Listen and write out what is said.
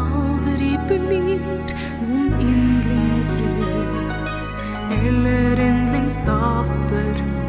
aldri blir noen yndlingsbrud eller yndlingsdatter.